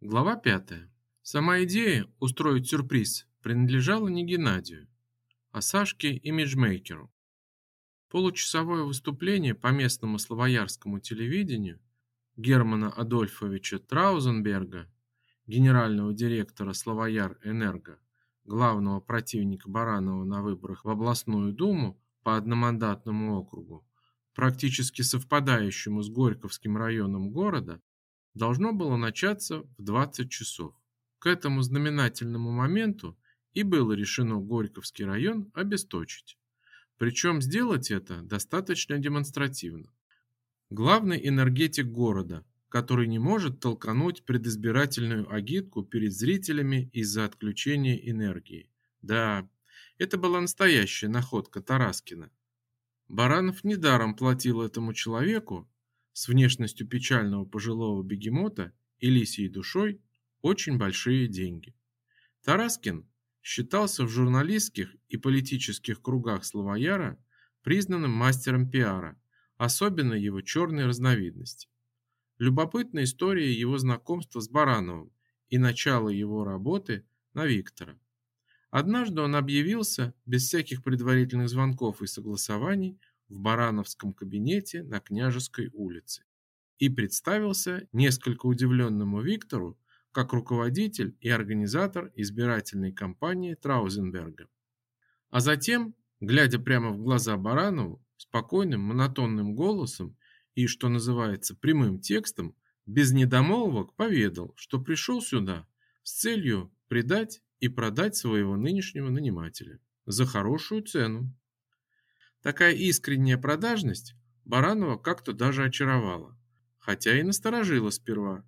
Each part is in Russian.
Глава 5. Сама идея устроить сюрприз принадлежала не Геннадию, а Сашке имиджмейкеру. Получасовое выступление по местному славоярскому телевидению Германа Адольфовича Траузенберга, генерального директора Славояр Энерго, главного противника Баранова на выборах в областную думу по одномандатному округу, практически совпадающему с Горьковским районом города, должно было начаться в 20 часов. К этому знаменательному моменту и было решено Горьковский район обесточить. Причем сделать это достаточно демонстративно. Главный энергетик города, который не может толкануть предизбирательную агитку перед зрителями из-за отключения энергии. Да, это была настоящая находка Тараскина. Баранов недаром платил этому человеку, с внешностью печального пожилого бегемота и лисьей душой очень большие деньги. Тараскин считался в журналистских и политических кругах Славояра признанным мастером пиара, особенно его черной разновидности. Любопытна история его знакомства с Барановым и начало его работы на Виктора. Однажды он объявился без всяких предварительных звонков и согласований в Барановском кабинете на Княжеской улице и представился несколько удивленному Виктору как руководитель и организатор избирательной кампании Траузенберга. А затем, глядя прямо в глаза Баранову, спокойным монотонным голосом и, что называется, прямым текстом, без недомолвок поведал, что пришел сюда с целью предать и продать своего нынешнего нанимателя за хорошую цену. Такая искренняя продажность Баранова как-то даже очаровала, хотя и насторожила сперва.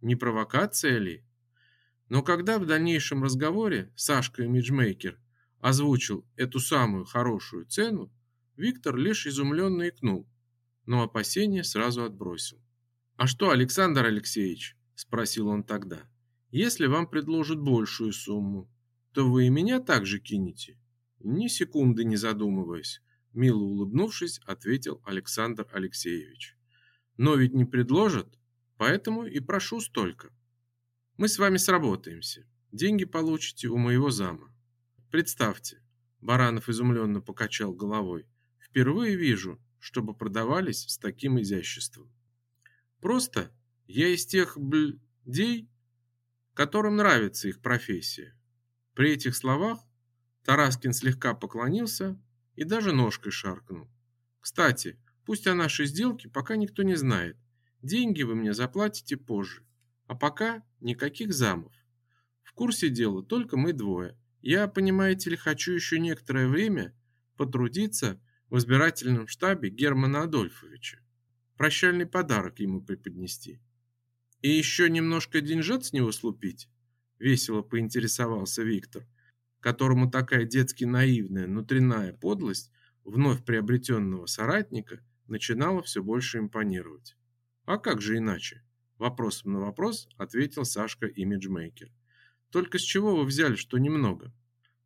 Не провокация ли? Но когда в дальнейшем разговоре Сашка Имиджмейкер озвучил эту самую хорошую цену, Виктор лишь изумленно икнул, но опасения сразу отбросил. «А что, Александр Алексеевич?» – спросил он тогда. «Если вам предложат большую сумму, то вы и меня также кинете?» Ни секунды не задумываясь, Мило улыбнувшись, ответил Александр Алексеевич. Но ведь не предложат, поэтому и прошу столько. Мы с вами сработаемся. Деньги получите у моего зама. Представьте, Баранов изумленно покачал головой. Впервые вижу, чтобы продавались с таким изяществом. Просто я из тех блядей, которым нравится их профессия. При этих словах Тараскин слегка поклонился и даже ножкой шаркнул. Кстати, пусть о нашей сделке пока никто не знает. Деньги вы мне заплатите позже. А пока никаких замов. В курсе дела только мы двое. Я, понимаете ли, хочу еще некоторое время потрудиться в избирательном штабе Германа Адольфовича. Прощальный подарок ему преподнести. И еще немножко деньжат с него слупить? Весело поинтересовался Виктор которому такая детски наивная внутренняя подлость вновь приобретенного соратника начинала все больше импонировать. А как же иначе? Вопросом на вопрос ответил Сашка имиджмейкер. Только с чего вы взяли, что немного?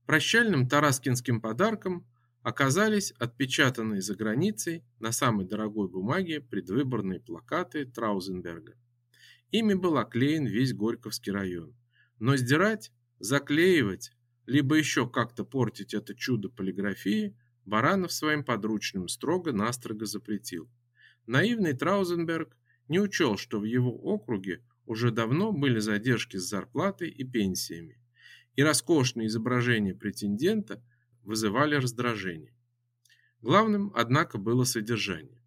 Прощальным тараскинским подарком оказались отпечатанные за границей на самой дорогой бумаге предвыборные плакаты Траузенберга. Ими был оклеен весь Горьковский район. Но сдирать, заклеивать либо еще как-то портить это чудо полиграфии, Баранов своим подручным строго-настрого запретил. Наивный Траузенберг не учел, что в его округе уже давно были задержки с зарплатой и пенсиями, и роскошные изображения претендента вызывали раздражение. Главным, однако, было содержание.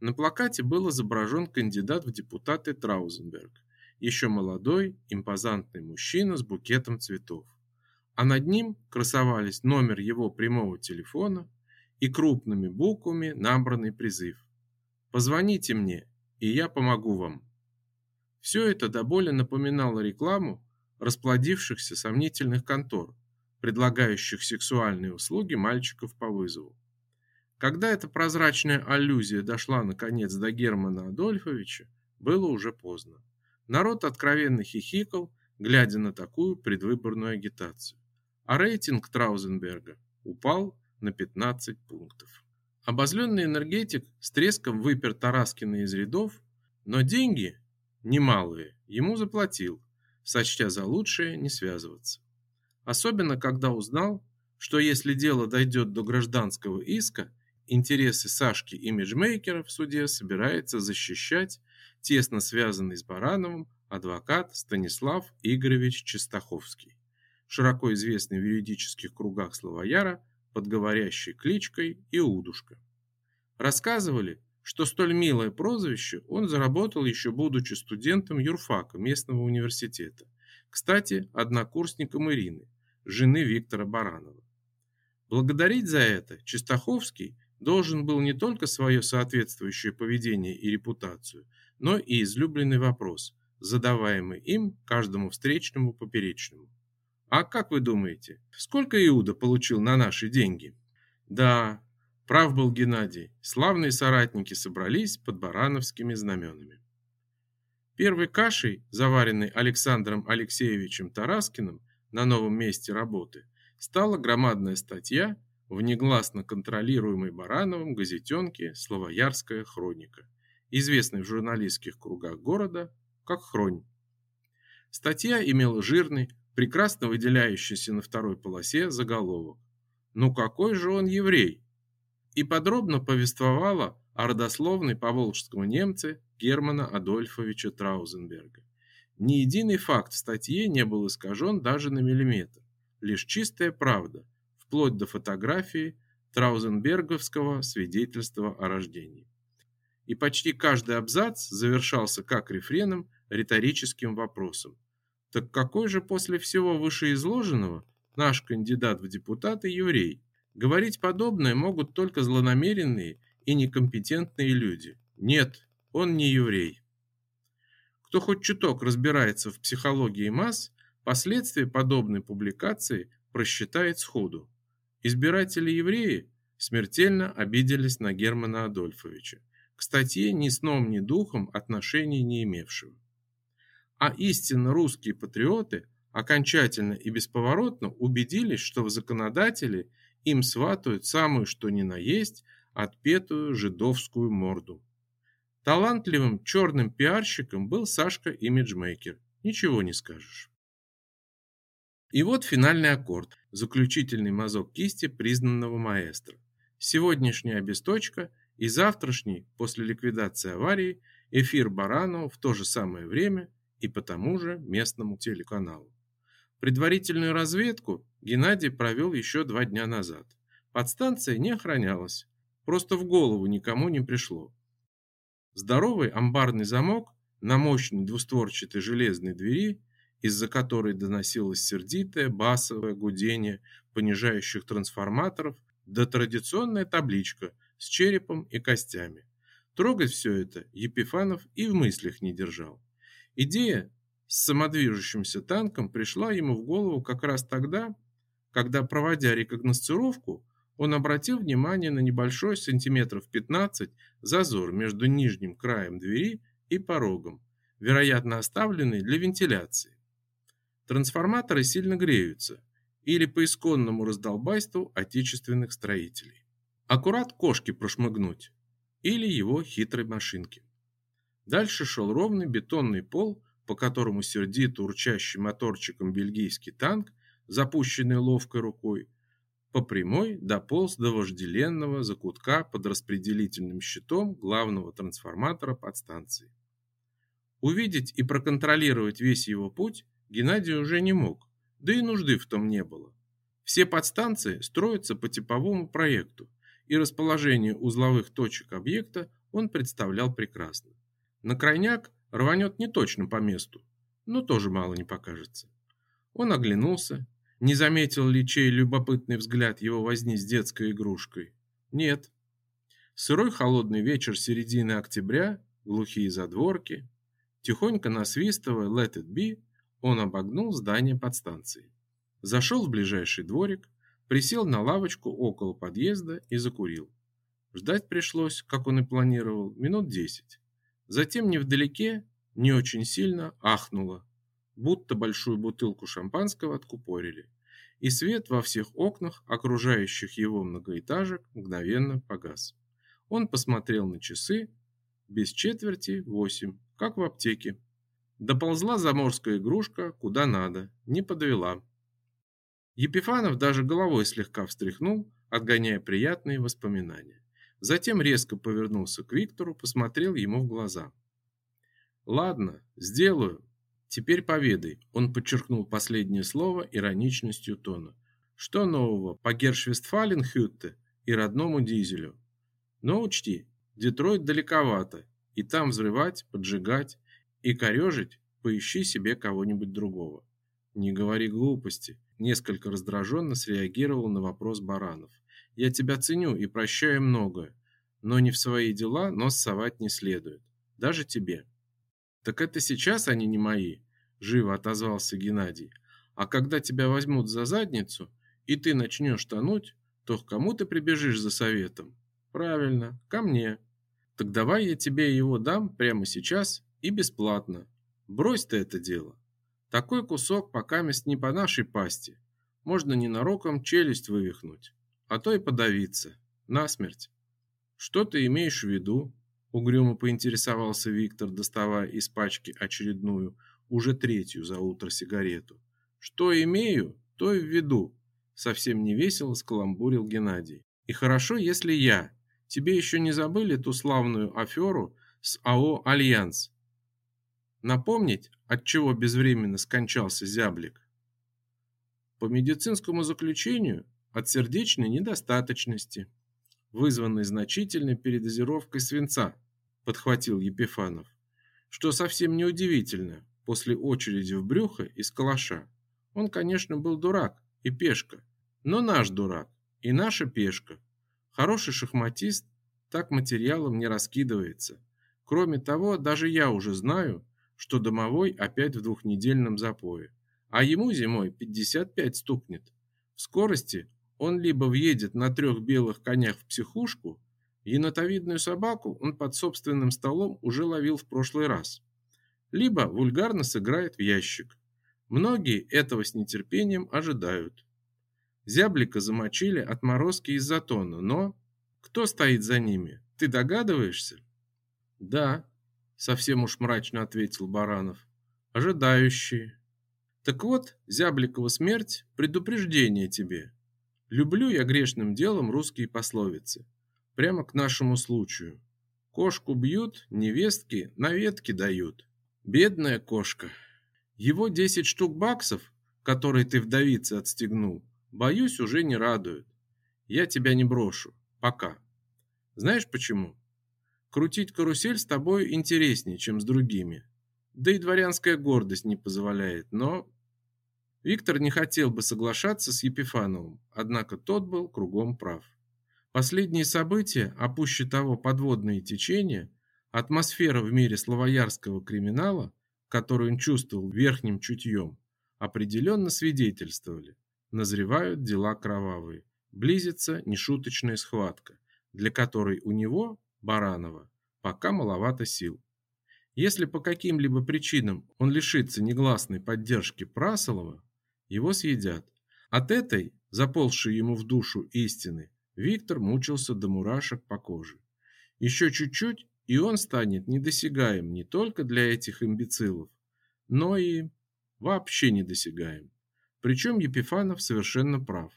На плакате был изображен кандидат в депутаты Траузенберг, еще молодой, импозантный мужчина с букетом цветов а над ним красовались номер его прямого телефона и крупными буквами набранный призыв. «Позвоните мне, и я помогу вам». Все это до боли напоминало рекламу расплодившихся сомнительных контор, предлагающих сексуальные услуги мальчиков по вызову. Когда эта прозрачная аллюзия дошла наконец до Германа Адольфовича, было уже поздно. Народ откровенно хихикал, глядя на такую предвыборную агитацию а рейтинг Траузенберга упал на 15 пунктов. Обозленный энергетик с треском выпер Тараскина из рядов, но деньги, немалые, ему заплатил, сочтя за лучшее не связываться. Особенно, когда узнал, что если дело дойдет до гражданского иска, интересы Сашки имиджмейкера в суде собирается защищать тесно связанный с Барановым адвокат Станислав Игоревич Чистаховский, широко известный в юридических кругах Славояра под говорящей кличкой Иудушка. Рассказывали, что столь милое прозвище он заработал еще будучи студентом юрфака местного университета. Кстати, однокурсником Ирины, жены Виктора Баранова. Благодарить за это Чистаховский должен был не только свое соответствующее поведение и репутацию, но и излюбленный вопрос, задаваемый им каждому встречному поперечному. А как вы думаете, сколько Иуда получил на наши деньги? Да, прав был Геннадий, славные соратники собрались под барановскими знаменами. Первой кашей, заваренной Александром Алексеевичем Тараскиным на новом месте работы, стала громадная статья в негласно контролируемой Барановым газетенке «Славоярская хроника», известной в журналистских кругах города как «Хронь». Статья имела жирный, прекрасно выделяющийся на второй полосе заголовок «Ну какой же он еврей?» и подробно повествовала о родословной поволжского немце Германа Адольфовича Траузенберга. Ни единый факт в статье не был искажен даже на миллиметр, лишь чистая правда, вплоть до фотографии Траузенберговского свидетельства о рождении. И почти каждый абзац завершался как рефреном риторическим вопросом. Так какой же после всего вышеизложенного наш кандидат в депутаты еврей? Говорить подобное могут только злонамеренные и некомпетентные люди. Нет, он не еврей. Кто хоть чуток разбирается в психологии масс, последствия подобной публикации просчитает сходу. Избиратели-евреи смертельно обиделись на Германа Адольфовича, к статье ни сном, ни духом отношений не имевшего. А истинно русские патриоты окончательно и бесповоротно убедились, что в законодатели им сватают самую что ни на есть отпетую жидовскую морду. Талантливым черным пиарщиком был Сашка Имиджмейкер, ничего не скажешь. И вот финальный аккорд, заключительный мазок кисти признанного маэстро. Сегодняшняя обесточка и завтрашний, после ликвидации аварии, эфир Баранова в то же самое время и по тому же местному телеканалу. Предварительную разведку Геннадий провел еще два дня назад. Подстанция не охранялась, просто в голову никому не пришло. Здоровый амбарный замок на мощной двустворчатой железной двери из-за которой доносилось сердитое басовое гудение понижающих трансформаторов, да традиционная табличка с черепом и костями. Трогать все это Епифанов и в мыслях не держал. Идея с самодвижущимся танком пришла ему в голову как раз тогда, когда, проводя рекогносцировку, он обратил внимание на небольшой сантиметров 15 зазор между нижним краем двери и порогом, вероятно оставленный для вентиляции. Трансформаторы сильно греются или по исконному раздолбайству отечественных строителей. Аккурат кошки прошмыгнуть или его хитрой машинки. Дальше шел ровный бетонный пол, по которому сердито урчащий моторчиком бельгийский танк, запущенный ловкой рукой, по прямой дополз до вожделенного закутка под распределительным щитом главного трансформатора подстанции. Увидеть и проконтролировать весь его путь Геннадий уже не мог, да и нужды в том не было. Все подстанции строятся по типовому проекту, и расположение узловых точек объекта он представлял прекрасно. На крайняк рванет не точно по месту, но тоже мало не покажется. Он оглянулся, не заметил ли чей любопытный взгляд его возни с детской игрушкой. Нет. Сырой холодный вечер середины октября, глухие задворки, тихонько насвистывая «Let it be», он обогнул здание подстанции. Зашел в ближайший дворик, присел на лавочку около подъезда и закурил. Ждать пришлось, как он и планировал, минут десять. Затем невдалеке, не очень сильно, ахнуло, будто большую бутылку шампанского откупорили, и свет во всех окнах, окружающих его многоэтажек, мгновенно погас. Он посмотрел на часы, без четверти восемь, как в аптеке. Доползла заморская игрушка куда надо, не подвела. Епифанов даже головой слегка встряхнул, отгоняя приятные воспоминания. Затем резко повернулся к Виктору, посмотрел ему в глаза. Ладно, сделаю. Теперь поведай. Он подчеркнул последнее слово ироничностью тона. Что нового по Гершвестфаленхютте и родному дизелю? Но учти, Детройт далековато, и там взрывать, поджигать и корежить поищи себе кого-нибудь другого. Не говори глупости, несколько раздраженно среагировал на вопрос Баранов. Я тебя ценю и прощаю многое, но не в свои дела нос совать не следует, даже тебе. Так это сейчас они не мои, живо отозвался Геннадий. А когда тебя возьмут за задницу, и ты начнешь тонуть, то к кому ты прибежишь за советом? Правильно, ко мне. Так давай я тебе его дам прямо сейчас и бесплатно. Брось ты это дело. Такой кусок пока мест не по нашей пасти. Можно ненароком челюсть вывихнуть, а то и подавиться. Насмерть. Что ты имеешь в виду? Угрюмо поинтересовался Виктор, доставая из пачки очередную, уже третью за утро сигарету. Что имею, то и в виду. Совсем невесело скаламбурил Геннадий. И хорошо, если я. Тебе еще не забыли ту славную аферу с АО «Альянс»? Напомнить, от чего безвременно скончался зяблик? По медицинскому заключению от сердечной недостаточности, вызванной значительной передозировкой свинца, подхватил Епифанов. Что совсем неудивительно после очереди в брюхо из калаша. Он, конечно, был дурак и пешка, но наш дурак и наша пешка. Хороший шахматист так материалом не раскидывается. Кроме того, даже я уже знаю, что домовой опять в двухнедельном запое, а ему зимой 55 стукнет. В скорости он либо въедет на трех белых конях в психушку, енотовидную собаку он под собственным столом уже ловил в прошлый раз, либо вульгарно сыграет в ящик. Многие этого с нетерпением ожидают. Зяблика замочили отморозки из затона, но кто стоит за ними? Ты догадываешься? Да, совсем уж мрачно ответил Баранов. Ожидающие. Так вот, Зябликова смерть предупреждение тебе. Люблю я грешным делом русские пословицы. Прямо к нашему случаю. Кошку бьют, невестки на ветки дают. Бедная кошка. Его десять штук баксов, которые ты вдовице отстегнул, боюсь, уже не радуют. Я тебя не брошу. Пока. Знаешь почему? Крутить карусель с тобой интереснее, чем с другими. Да и дворянская гордость не позволяет, но... Виктор не хотел бы соглашаться с Епифановым, однако тот был кругом прав. Последние события, а пуще того подводные течения, атмосфера в мире славоярского криминала, которую он чувствовал верхним чутьем, определенно свидетельствовали. Назревают дела кровавые, близится нешуточная схватка, для которой у него, Баранова, пока маловато сил. Если по каким-либо причинам он лишится негласной поддержки Прасолова, его съедят. От этой, заползшей ему в душу истины, Виктор мучился до мурашек по коже. Еще чуть-чуть, и он станет недосягаем не только для этих имбецилов, но и вообще недосягаем. Причем Епифанов совершенно прав.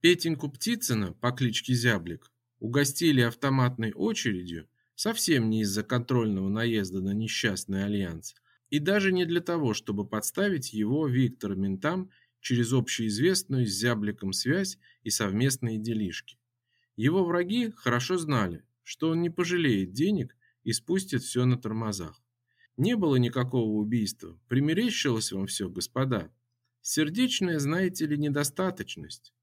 Петеньку Птицына по кличке Зяблик угостили автоматной очередью совсем не из-за контрольного наезда на несчастный альянс, и даже не для того, чтобы подставить его Виктор ментам через общеизвестную с Зябликом связь и совместные делишки. Его враги хорошо знали, что он не пожалеет денег и спустит все на тормозах. Не было никакого убийства, примерещилось вам все, господа. Сердечная, знаете ли, недостаточность.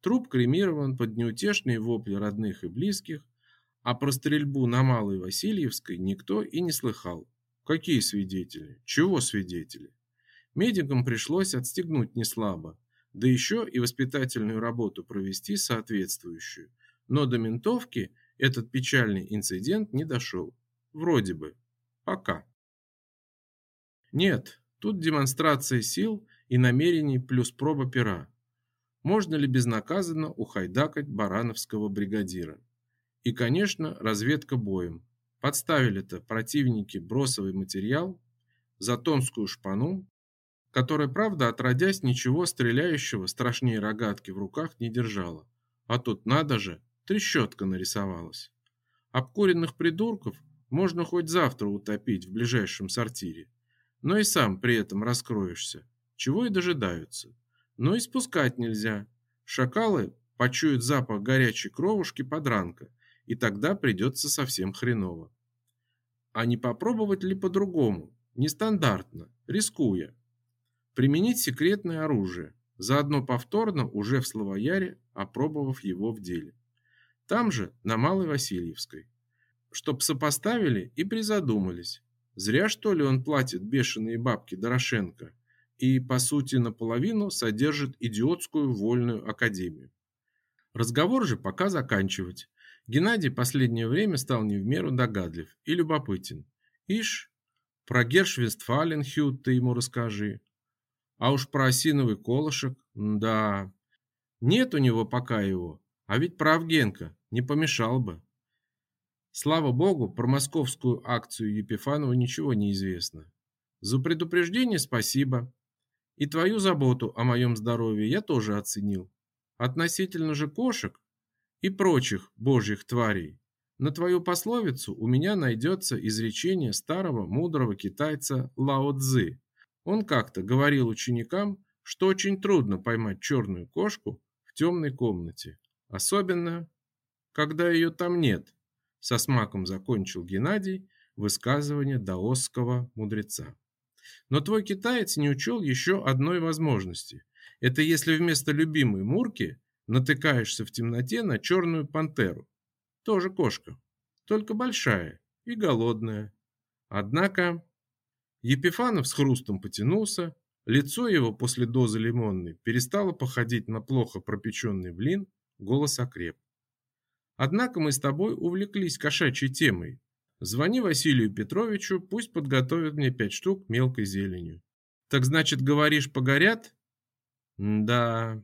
Труп кремирован под неутешные вопли родных и близких, а про стрельбу на Малой Васильевской никто и не слыхал. Какие свидетели? Чего свидетели? Медикам пришлось отстегнуть неслабо, да еще и воспитательную работу провести соответствующую. Но до ментовки этот печальный инцидент не дошел. Вроде бы. Пока. Нет, тут демонстрация сил и намерений плюс проба пера можно ли безнаказанно ухайдакать барановского бригадира. И, конечно, разведка боем. Подставили-то противники бросовый материал. за тонскую шпану, которая, правда, отродясь ничего стреляющего страшнее рогатки в руках не держала. А тут, надо же, трещотка нарисовалась. Обкуренных придурков можно хоть завтра утопить в ближайшем сортире, но и сам при этом раскроешься, чего и дожидаются. Но и спускать нельзя. Шакалы почуют запах горячей кровушки подранка, и тогда придется совсем хреново. А не попробовать ли по-другому, нестандартно, рискуя? Применить секретное оружие, заодно повторно уже в Словояре, опробовав его в деле. Там же, на Малой Васильевской. Чтоб сопоставили и призадумались. Зря, что ли, он платит бешеные бабки Дорошенко и, по сути, наполовину содержит идиотскую вольную академию. Разговор же пока заканчивать. Геннадий последнее время стал не в меру догадлив и любопытен. Ишь, про Гершвестфаленхют ты ему расскажи. А уж про осиновый колышек, да. Нет у него пока его, а ведь прав Генка, не помешал бы. Слава богу, про московскую акцию Епифанова ничего не известно. За предупреждение спасибо. И твою заботу о моем здоровье я тоже оценил. Относительно же кошек и прочих божьих тварей, на твою пословицу у меня найдется изречение старого мудрого китайца Лао Цзы. Он как-то говорил ученикам, что очень трудно поймать черную кошку в темной комнате, особенно, когда ее там нет. Со смаком закончил Геннадий высказывание даосского мудреца. Но твой китаец не учел еще одной возможности. Это если вместо любимой мурки натыкаешься в темноте на черную пантеру. Тоже кошка, только большая и голодная. Однако Епифанов с хрустом потянулся, лицо его после дозы лимонной перестало походить на плохо пропеченный блин, голос окреп. Однако мы с тобой увлеклись кошачьей темой. Звони Василию Петровичу, пусть подготовит мне пять штук мелкой зеленью. Так значит, говоришь, погорят? да,